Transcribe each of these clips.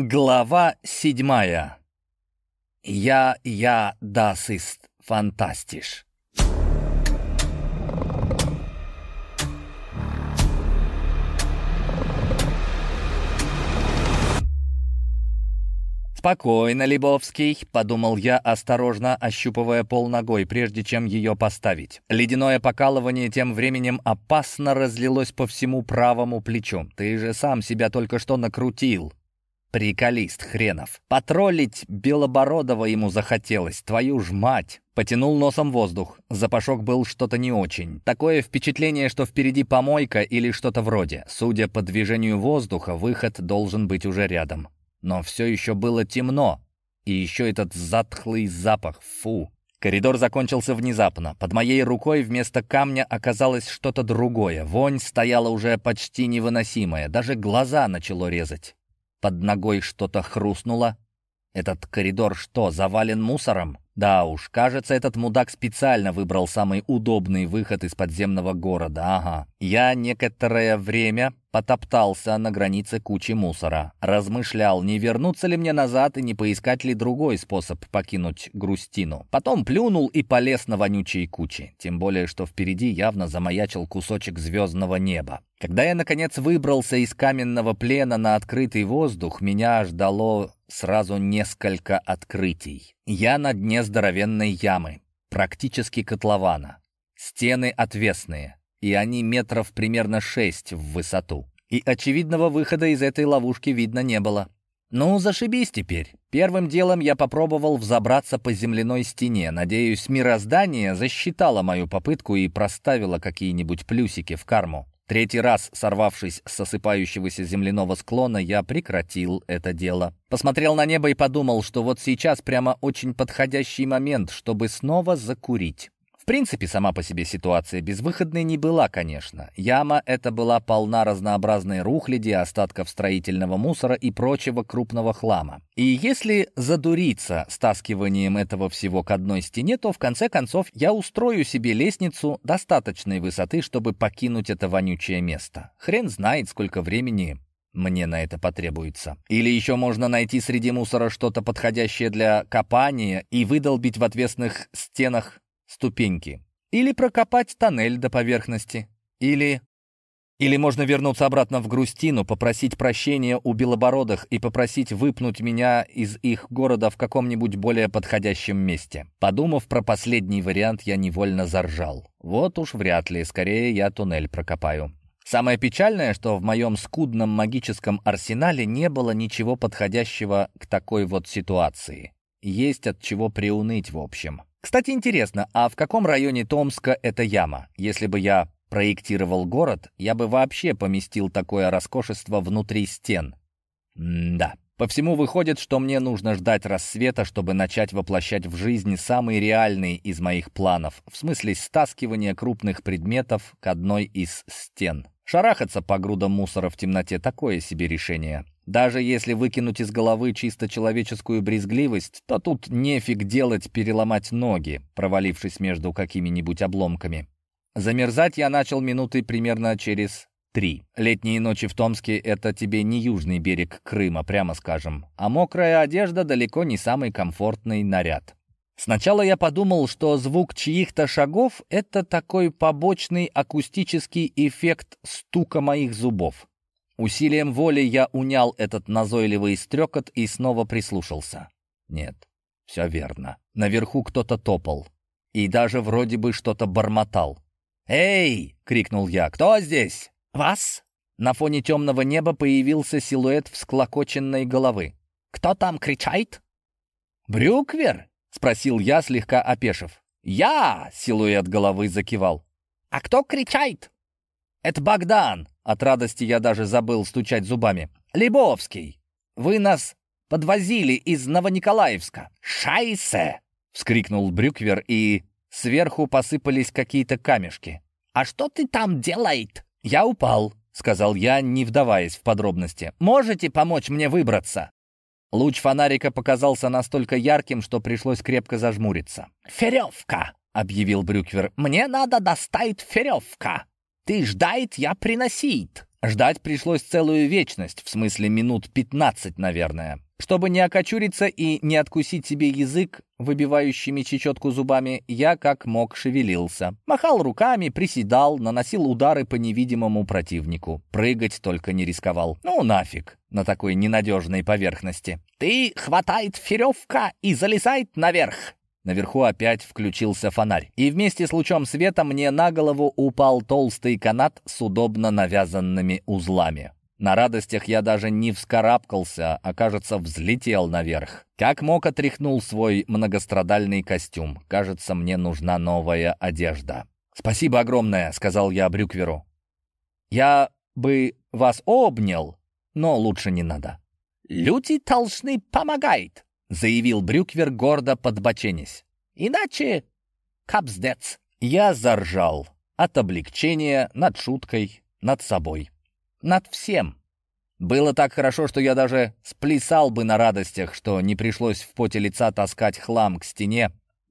Глава седьмая. Я, я, das ist fantastisch. «Спокойно, Лебовский», — подумал я, осторожно ощупывая пол ногой, прежде чем ее поставить. Ледяное покалывание тем временем опасно разлилось по всему правому плечу. «Ты же сам себя только что накрутил». Приколист хренов. Потроллить Белобородова ему захотелось, твою ж мать. Потянул носом воздух. Запашок был что-то не очень. Такое впечатление, что впереди помойка или что-то вроде. Судя по движению воздуха, выход должен быть уже рядом. Но все еще было темно. И еще этот затхлый запах. Фу. Коридор закончился внезапно. Под моей рукой вместо камня оказалось что-то другое. Вонь стояла уже почти невыносимая. Даже глаза начало резать. Под ногой что-то хрустнуло. Этот коридор что, завален мусором? Да уж, кажется, этот мудак специально выбрал самый удобный выход из подземного города. Ага. Я некоторое время потоптался на границе кучи мусора. Размышлял, не вернуться ли мне назад и не поискать ли другой способ покинуть грустину. Потом плюнул и полез на вонючие кучи. Тем более, что впереди явно замаячил кусочек звездного неба. Когда я, наконец, выбрался из каменного плена на открытый воздух, меня ждало сразу несколько открытий. Я на дне здоровенной ямы, практически котлована. Стены отвесные, и они метров примерно шесть в высоту. И очевидного выхода из этой ловушки видно не было. Ну, зашибись теперь. Первым делом я попробовал взобраться по земляной стене. Надеюсь, мироздание засчитало мою попытку и проставило какие-нибудь плюсики в карму. Третий раз, сорвавшись с осыпающегося земляного склона, я прекратил это дело. Посмотрел на небо и подумал, что вот сейчас прямо очень подходящий момент, чтобы снова закурить принципе, сама по себе ситуация безвыходной не была, конечно. Яма эта была полна разнообразной рухляди, остатков строительного мусора и прочего крупного хлама. И если задуриться стаскиванием этого всего к одной стене, то в конце концов я устрою себе лестницу достаточной высоты, чтобы покинуть это вонючее место. Хрен знает, сколько времени мне на это потребуется. Или еще можно найти среди мусора что-то подходящее для копания и выдолбить в отвесных стенах ступеньки. Или прокопать тоннель до поверхности. Или... Или можно вернуться обратно в Грустину, попросить прощения у белобородых и попросить выпнуть меня из их города в каком-нибудь более подходящем месте. Подумав про последний вариант, я невольно заржал. Вот уж вряд ли, скорее я туннель прокопаю. Самое печальное, что в моем скудном магическом арсенале не было ничего подходящего к такой вот ситуации. Есть от чего приуныть, в общем. Кстати, интересно, а в каком районе Томска эта яма? Если бы я проектировал город, я бы вообще поместил такое роскошество внутри стен. М да. По всему выходит, что мне нужно ждать рассвета, чтобы начать воплощать в жизнь самый реальный из моих планов, в смысле стаскивания крупных предметов к одной из стен. Шарахаться по грудам мусора в темноте – такое себе решение. Даже если выкинуть из головы чисто человеческую брезгливость, то тут нефиг делать переломать ноги, провалившись между какими-нибудь обломками. Замерзать я начал минуты примерно через три. Летние ночи в Томске — это тебе не южный берег Крыма, прямо скажем. А мокрая одежда далеко не самый комфортный наряд. Сначала я подумал, что звук чьих-то шагов — это такой побочный акустический эффект стука моих зубов. Усилием воли я унял этот назойливый стрекот и снова прислушался. Нет, все верно. Наверху кто-то топал. И даже вроде бы что-то бормотал. «Эй!» — крикнул я. «Кто здесь?» «Вас?» На фоне темного неба появился силуэт всклокоченной головы. «Кто там кричает?» «Брюквер?» — спросил я, слегка опешив. «Я!» — силуэт головы закивал. «А кто кричает?» «Это Богдан!» От радости я даже забыл стучать зубами. «Лебовский, вы нас подвозили из Новониколаевска!» «Шайсе!» — вскрикнул Брюквер, и сверху посыпались какие-то камешки. «А что ты там делает?» «Я упал», — сказал я, не вдаваясь в подробности. «Можете помочь мне выбраться?» Луч фонарика показался настолько ярким, что пришлось крепко зажмуриться. «Феревка!» — объявил Брюквер. «Мне надо достать феревка!» Ты ждает, я приносит. Ждать пришлось целую вечность, в смысле минут 15, наверное. Чтобы не окочуриться и не откусить себе язык, выбивающими чечетку зубами, я как мог шевелился. Махал руками, приседал, наносил удары по невидимому противнику. Прыгать только не рисковал. Ну нафиг на такой ненадежной поверхности. «Ты хватает веревка и залезает наверх!» Наверху опять включился фонарь, и вместе с лучом света мне на голову упал толстый канат с удобно навязанными узлами. На радостях я даже не вскарабкался, а, кажется, взлетел наверх. Как мог, отряхнул свой многострадальный костюм. Кажется, мне нужна новая одежда. «Спасибо огромное», — сказал я Брюкверу. «Я бы вас обнял, но лучше не надо». «Люди должны помогать», — заявил Брюквер, гордо подбоченясь. «Иначе капздец». Я заржал от облегчения над шуткой, над собой, над всем. Было так хорошо, что я даже сплясал бы на радостях, что не пришлось в поте лица таскать хлам к стене,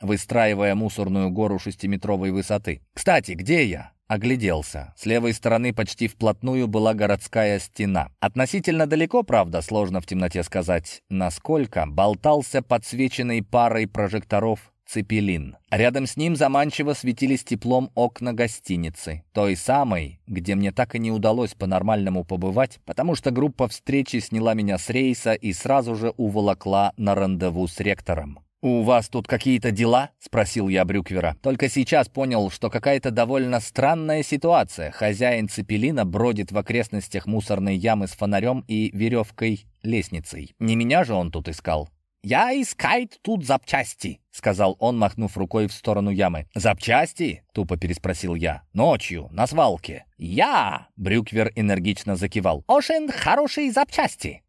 выстраивая мусорную гору шестиметровой высоты. Кстати, где я? Огляделся. С левой стороны почти вплотную была городская стена. Относительно далеко, правда, сложно в темноте сказать, насколько, болтался подсвеченный парой прожекторов Цепелин. Рядом с ним заманчиво светились теплом окна гостиницы, той самой, где мне так и не удалось по-нормальному побывать, потому что группа встречи сняла меня с рейса и сразу же уволокла на рандеву с ректором. «У вас тут какие-то дела?» — спросил я Брюквера. Только сейчас понял, что какая-то довольно странная ситуация. Хозяин Цепелина бродит в окрестностях мусорной ямы с фонарем и веревкой-лестницей. Не меня же он тут искал. «Я искает тут запчасти», — сказал он, махнув рукой в сторону ямы. «Запчасти?» — тупо переспросил я. «Ночью, на свалке». «Я!» — Брюквер энергично закивал. «Очень хорошие запчасти.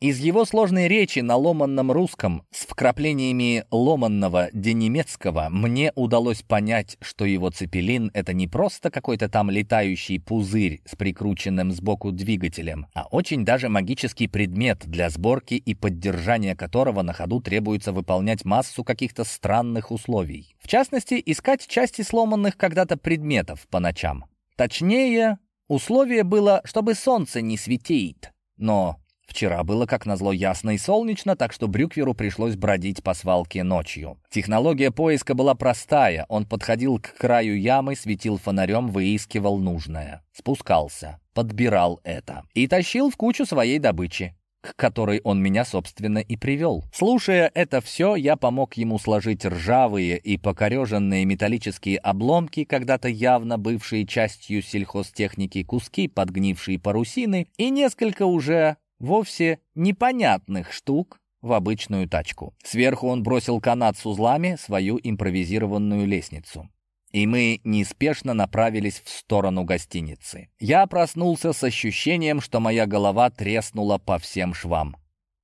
Из его сложной речи на ломанном русском с вкраплениями ломанного денемецкого мне удалось понять, что его цепелин — это не просто какой-то там летающий пузырь с прикрученным сбоку двигателем, а очень даже магический предмет, для сборки и поддержания которого на ходу требуется выполнять массу каких-то странных условий. В частности, искать части сломанных когда-то предметов по ночам. Точнее, условие было, чтобы солнце не светеет. Но Вчера было, как назло, ясно и солнечно, так что Брюкверу пришлось бродить по свалке ночью. Технология поиска была простая. Он подходил к краю ямы, светил фонарем, выискивал нужное. Спускался, подбирал это. И тащил в кучу своей добычи к которой он меня, собственно, и привел. Слушая это все, я помог ему сложить ржавые и покореженные металлические обломки, когда-то явно бывшие частью сельхозтехники, куски подгнившей парусины и несколько уже вовсе непонятных штук в обычную тачку. Сверху он бросил канат с узлами, свою импровизированную лестницу. И мы неспешно направились в сторону гостиницы. Я проснулся с ощущением, что моя голова треснула по всем швам.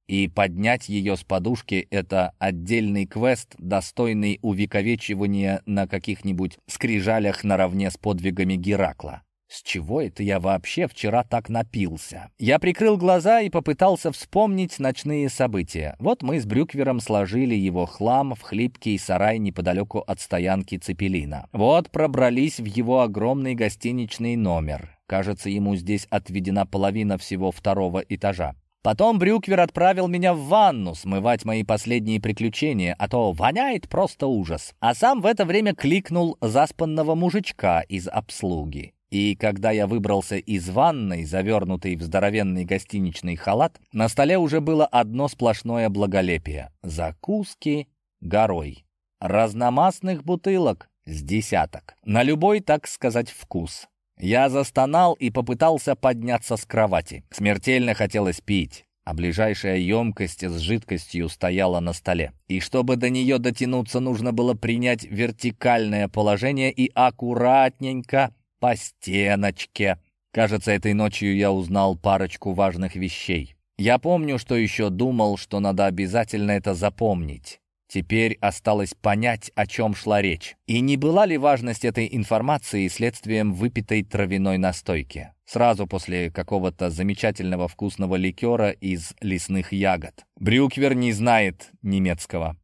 И поднять ее с подушки — это отдельный квест, достойный увековечивания на каких-нибудь скрижалях наравне с подвигами Геракла. С чего это я вообще вчера так напился? Я прикрыл глаза и попытался вспомнить ночные события. Вот мы с Брюквером сложили его хлам в хлипкий сарай неподалеку от стоянки Цепелина. Вот пробрались в его огромный гостиничный номер. Кажется, ему здесь отведена половина всего второго этажа. Потом Брюквер отправил меня в ванну смывать мои последние приключения, а то воняет просто ужас. А сам в это время кликнул заспанного мужичка из обслуги. И когда я выбрался из ванной, завернутый в здоровенный гостиничный халат, на столе уже было одно сплошное благолепие. Закуски горой. Разномастных бутылок с десяток. На любой, так сказать, вкус. Я застонал и попытался подняться с кровати. Смертельно хотелось пить а ближайшая емкость с жидкостью стояла на столе. И чтобы до нее дотянуться, нужно было принять вертикальное положение и аккуратненько по стеночке. Кажется, этой ночью я узнал парочку важных вещей. Я помню, что еще думал, что надо обязательно это запомнить. Теперь осталось понять, о чем шла речь. И не была ли важность этой информации следствием выпитой травяной настойки? Сразу после какого-то замечательного вкусного ликера из лесных ягод. Брюквер не знает немецкого.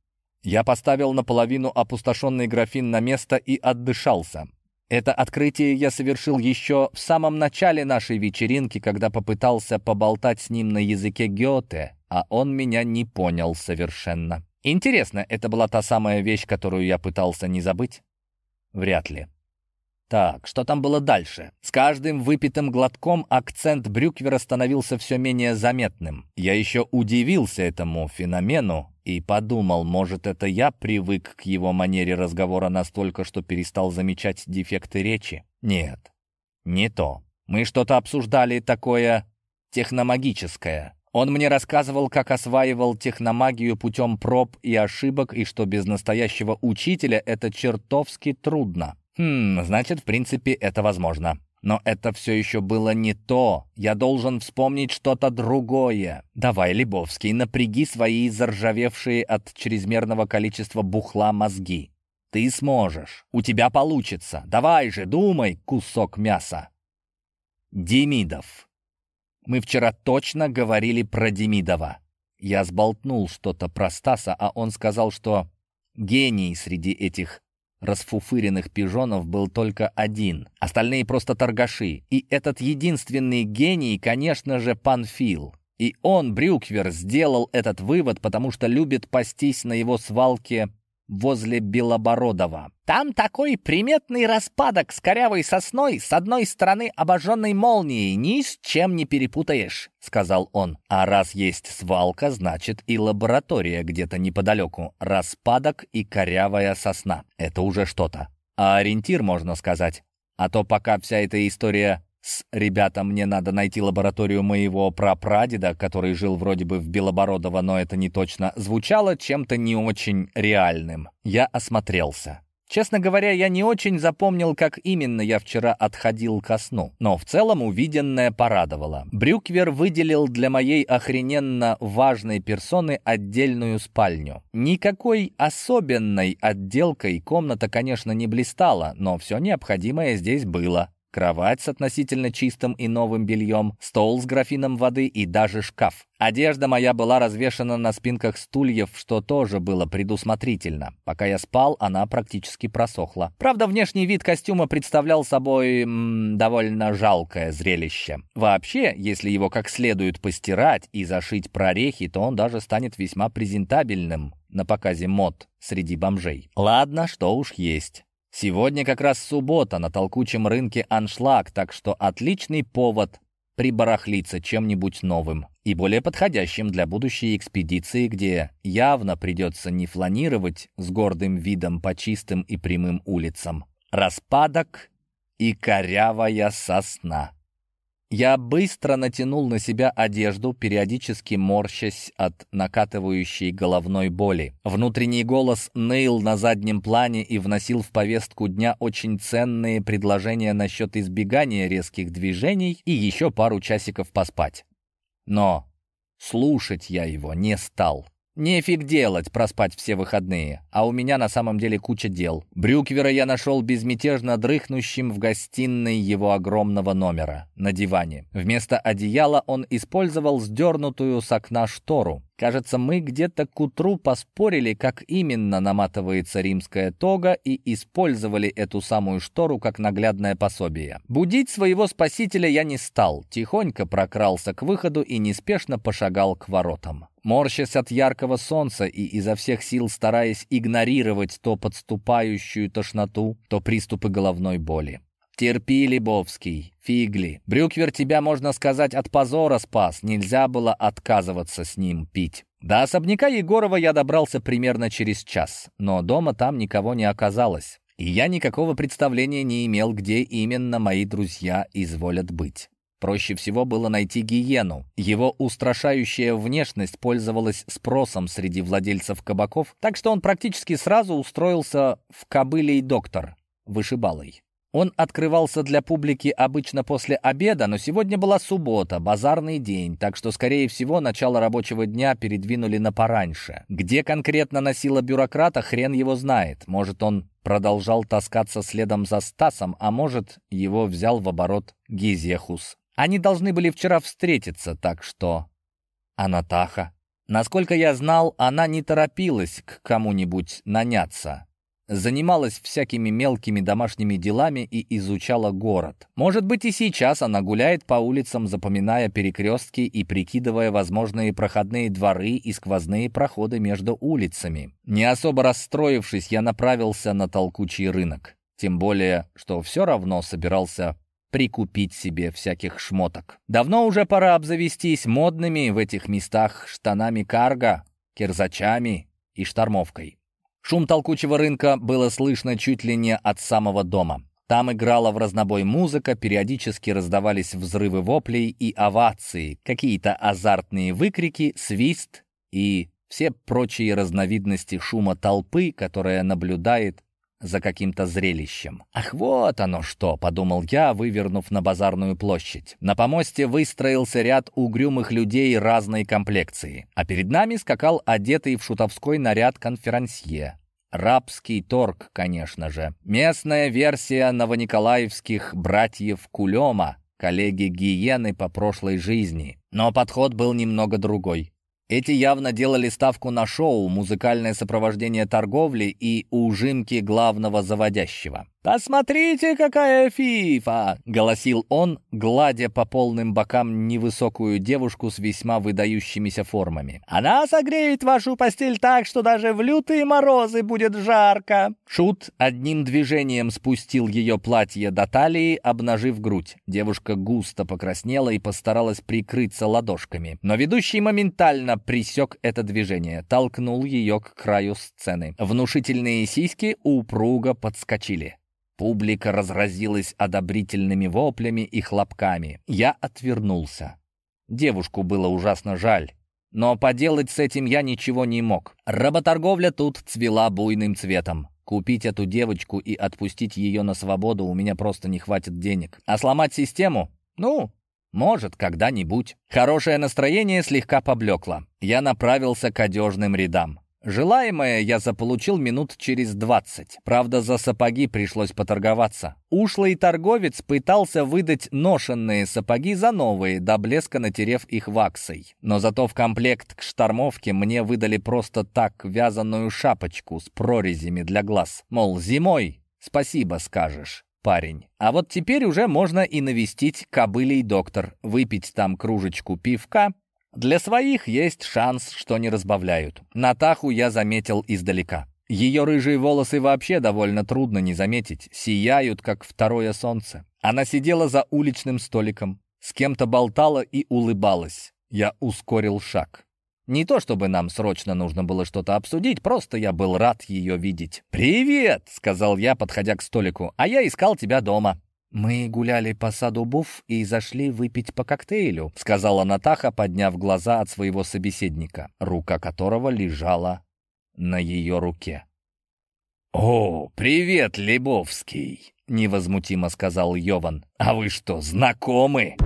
Я поставил наполовину опустошенный графин на место и отдышался. Это открытие я совершил еще в самом начале нашей вечеринки, когда попытался поболтать с ним на языке Гёте, а он меня не понял совершенно. Интересно, это была та самая вещь, которую я пытался не забыть? Вряд ли. Так, что там было дальше? С каждым выпитым глотком акцент Брюквера становился все менее заметным. Я еще удивился этому феномену и подумал, может, это я привык к его манере разговора настолько, что перестал замечать дефекты речи. Нет, не то. Мы что-то обсуждали такое техномагическое. Он мне рассказывал, как осваивал техномагию путем проб и ошибок, и что без настоящего учителя это чертовски трудно. Хм, значит, в принципе, это возможно. Но это все еще было не то. Я должен вспомнить что-то другое. Давай, Лебовский, напряги свои заржавевшие от чрезмерного количества бухла мозги. Ты сможешь. У тебя получится. Давай же, думай, кусок мяса. Демидов. Мы вчера точно говорили про Демидова. Я сболтнул что-то про Стаса, а он сказал, что гений среди этих расфуфыренных пижонов был только один, остальные просто торгаши. И этот единственный гений, конечно же, Панфил. И он, Брюквер, сделал этот вывод, потому что любит пастись на его свалке возле Белобородова. Там такой приметный распадок с корявой сосной, с одной стороны обожженной молнией, ни с чем не перепутаешь», — сказал он. «А раз есть свалка, значит и лаборатория где-то неподалеку. Распадок и корявая сосна. Это уже что-то. А ориентир, можно сказать. А то пока вся эта история с «ребята, мне надо найти лабораторию моего прапрадеда, который жил вроде бы в Белобородово, но это не точно», звучало чем-то не очень реальным. Я осмотрелся. Честно говоря, я не очень запомнил, как именно я вчера отходил ко сну. Но в целом увиденное порадовало. Брюквер выделил для моей охрененно важной персоны отдельную спальню. Никакой особенной отделкой комната, конечно, не блистала, но все необходимое здесь было кровать с относительно чистым и новым бельем, стол с графином воды и даже шкаф. Одежда моя была развешана на спинках стульев, что тоже было предусмотрительно. Пока я спал, она практически просохла. Правда, внешний вид костюма представлял собой м, довольно жалкое зрелище. Вообще, если его как следует постирать и зашить прорехи, то он даже станет весьма презентабельным на показе мод среди бомжей. Ладно, что уж есть. Сегодня как раз суббота, на толкучем рынке аншлаг, так что отличный повод прибарахлиться чем-нибудь новым и более подходящим для будущей экспедиции, где явно придется не фланировать с гордым видом по чистым и прямым улицам. Распадок и корявая сосна. Я быстро натянул на себя одежду, периодически морщась от накатывающей головной боли. Внутренний голос ныл на заднем плане и вносил в повестку дня очень ценные предложения насчет избегания резких движений и еще пару часиков поспать. Но слушать я его не стал. Нефиг делать, проспать все выходные. А у меня на самом деле куча дел. Брюквера я нашел безмятежно дрыхнущим в гостиной его огромного номера, на диване. Вместо одеяла он использовал сдернутую с окна штору. Кажется, мы где-то к утру поспорили, как именно наматывается римская тога, и использовали эту самую штору как наглядное пособие. Будить своего спасителя я не стал, тихонько прокрался к выходу и неспешно пошагал к воротам. Морщась от яркого солнца и изо всех сил стараясь игнорировать то подступающую тошноту, то приступы головной боли. «Терпи, Лебовский, фигли. Брюквер тебя, можно сказать, от позора спас. Нельзя было отказываться с ним пить». До особняка Егорова я добрался примерно через час, но дома там никого не оказалось, и я никакого представления не имел, где именно мои друзья изволят быть. Проще всего было найти гиену. Его устрашающая внешность пользовалась спросом среди владельцев кабаков, так что он практически сразу устроился в кобылей доктор, вышибалой. Он открывался для публики обычно после обеда, но сегодня была суббота, базарный день, так что, скорее всего, начало рабочего дня передвинули на пораньше. Где конкретно носила бюрократа, хрен его знает. Может, он продолжал таскаться следом за Стасом, а может, его взял в оборот Гизехус. Они должны были вчера встретиться, так что... А? Насколько я знал, она не торопилась к кому-нибудь наняться. занималась всякими мелкими домашними делами и изучала город. Может быть, и сейчас она гуляет по улицам, запоминая перекрестки и прикидывая возможные проходные дворы и сквозные проходы между улицами. Не особо расстроившись, я направился на толкучий рынок. Тем более, что все равно собирался прикупить себе всяких шмоток. Давно уже пора обзавестись модными в этих местах штанами карго, кирзачами и штормовкой. Шум толкучего рынка было слышно чуть ли не от самого дома. Там играла в разнобой музыка, периодически раздавались взрывы воплей и овации, какие-то азартные выкрики, свист и все прочие разновидности шума толпы, которая наблюдает за каким-то зрелищем. «Ах, вот оно что!» — подумал я, вывернув на базарную площадь. На помосте выстроился ряд угрюмых людей разной комплекции, а перед нами скакал одетый в шутовской наряд конферансье. Рабский торг, конечно же. Местная версия новониколаевских братьев Кулема, коллеги Гиены по прошлой жизни. Но подход был немного другой. Эти явно делали ставку на шоу, музыкальное сопровождение торговли и ужимки главного заводящего. «Посмотрите, какая фифа!» — голосил он, гладя по полным бокам невысокую девушку с весьма выдающимися формами. «Она согреет вашу постель так, что даже в лютые морозы будет жарко!» Шут одним движением спустил ее платье до талии, обнажив грудь. Девушка густо покраснела и постаралась прикрыться ладошками. Но ведущий моментально присек это движение, толкнул ее к краю сцены. Внушительные сиськи упруго подскочили. Публика разразилась одобрительными воплями и хлопками. Я отвернулся. Девушку было ужасно жаль. Но поделать с этим я ничего не мог. Работорговля тут цвела буйным цветом. Купить эту девочку и отпустить ее на свободу у меня просто не хватит денег. А сломать систему? Ну, может, когда-нибудь. Хорошее настроение слегка поблекло. Я направился к одежным рядам. Желаемое я заполучил минут через двадцать. Правда, за сапоги пришлось поторговаться. Ушлый торговец пытался выдать ношенные сапоги за новые, до блеска натерев их ваксой. Но зато в комплект к штормовке мне выдали просто так вязаную шапочку с прорезями для глаз. Мол, зимой спасибо скажешь парень. А вот теперь уже можно и навестить кобылей доктор, выпить там кружечку пивка для своих есть шанс, что не разбавляют. Натаху я заметил издалека. Ее рыжие волосы вообще довольно трудно не заметить, сияют, как второе солнце. Она сидела за уличным столиком, с кем-то болтала и улыбалась. Я ускорил шаг. Не то чтобы нам срочно нужно было что-то обсудить, просто я был рад ее видеть. «Привет!» — сказал я, подходя к столику. «А я искал тебя дома». «Мы гуляли по саду Буф и зашли выпить по коктейлю», сказала Натаха, подняв глаза от своего собеседника, рука которого лежала на ее руке. «О, привет, Лебовский!» — невозмутимо сказал Йован. «А вы что, знакомы?»